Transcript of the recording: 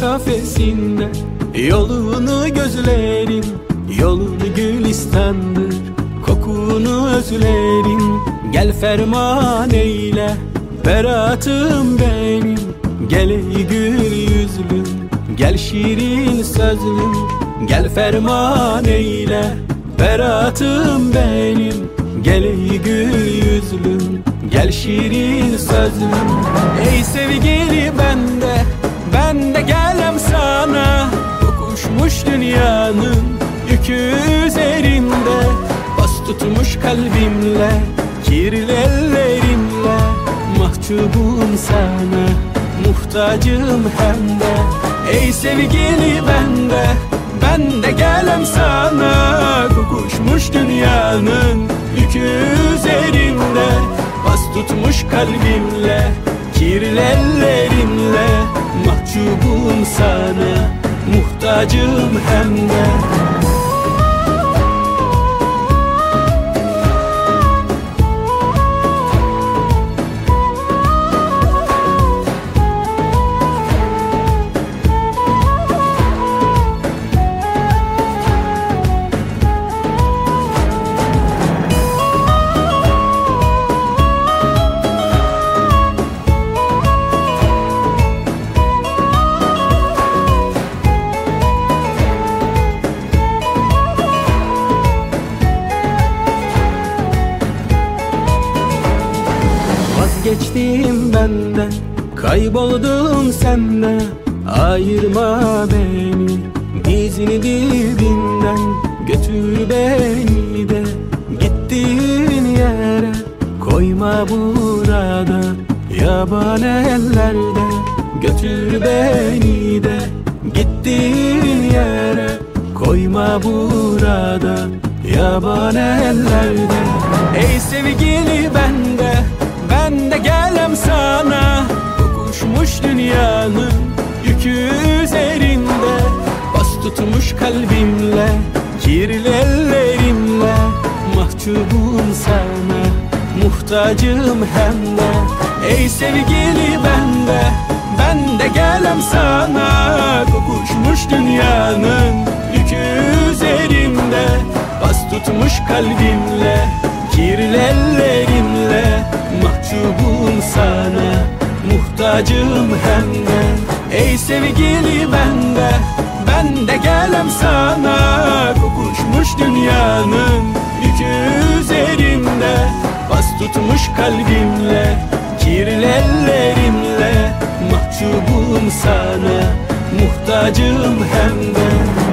kafesinde Yolunu gözlerim Yolunu gülistandır Kokunu özlerim Gel ferman eyle. Beratım benim Gel ey gül yüzlüm. Gel şirin sözlüm Gel ferman eyle. Beratım benim Gel ey gül yüzlüm. Gel şirin sözlüm. Ey sevgili bende Ben de gelem sana Kokuşmuş dünyanın Yükü üzerinde. Bas tutmuş kalbimle Kirli ellerimle. Mahcubum sana Muhtacım hem de. Ey sevgili bende Ben de gelem sana. Kokuşmuş dünyanın Yükü üzerinde. Bas tutmuş kalbimle Kirli ellerimle Mahcubum sana Muhtacım hem de Vazgeçtim benden. Kayboldum sende Ayırma beni. Dizini dibinden Götür beni de. Gittiğin yere Koyma burada. Yaban ellerde Götür beni de. Gittiğin yere Koyma burada. Yaban ellerde. Ey sevgili bende ben de gelem sana. Kokuşmuş dünyanın yükü üzerinde. Bas tutmuş kalbimle Kirli ellerimle. Mahcubum sana Muhtacım hem de. Ey sevgili bende Ben de gelem sana. Kokuşmuş dünyanın yükü üzerinde. Bas tutmuş kalbimle Kirli ellerimle Muhtacım hem de Ey sevgili bende Ben de gelem sana. Kokuşmuş dünyanın Yükü üzerinde Bas tutmuş kalbimle Kirli ellerimle. Mahcubum sana Muhtacım hem de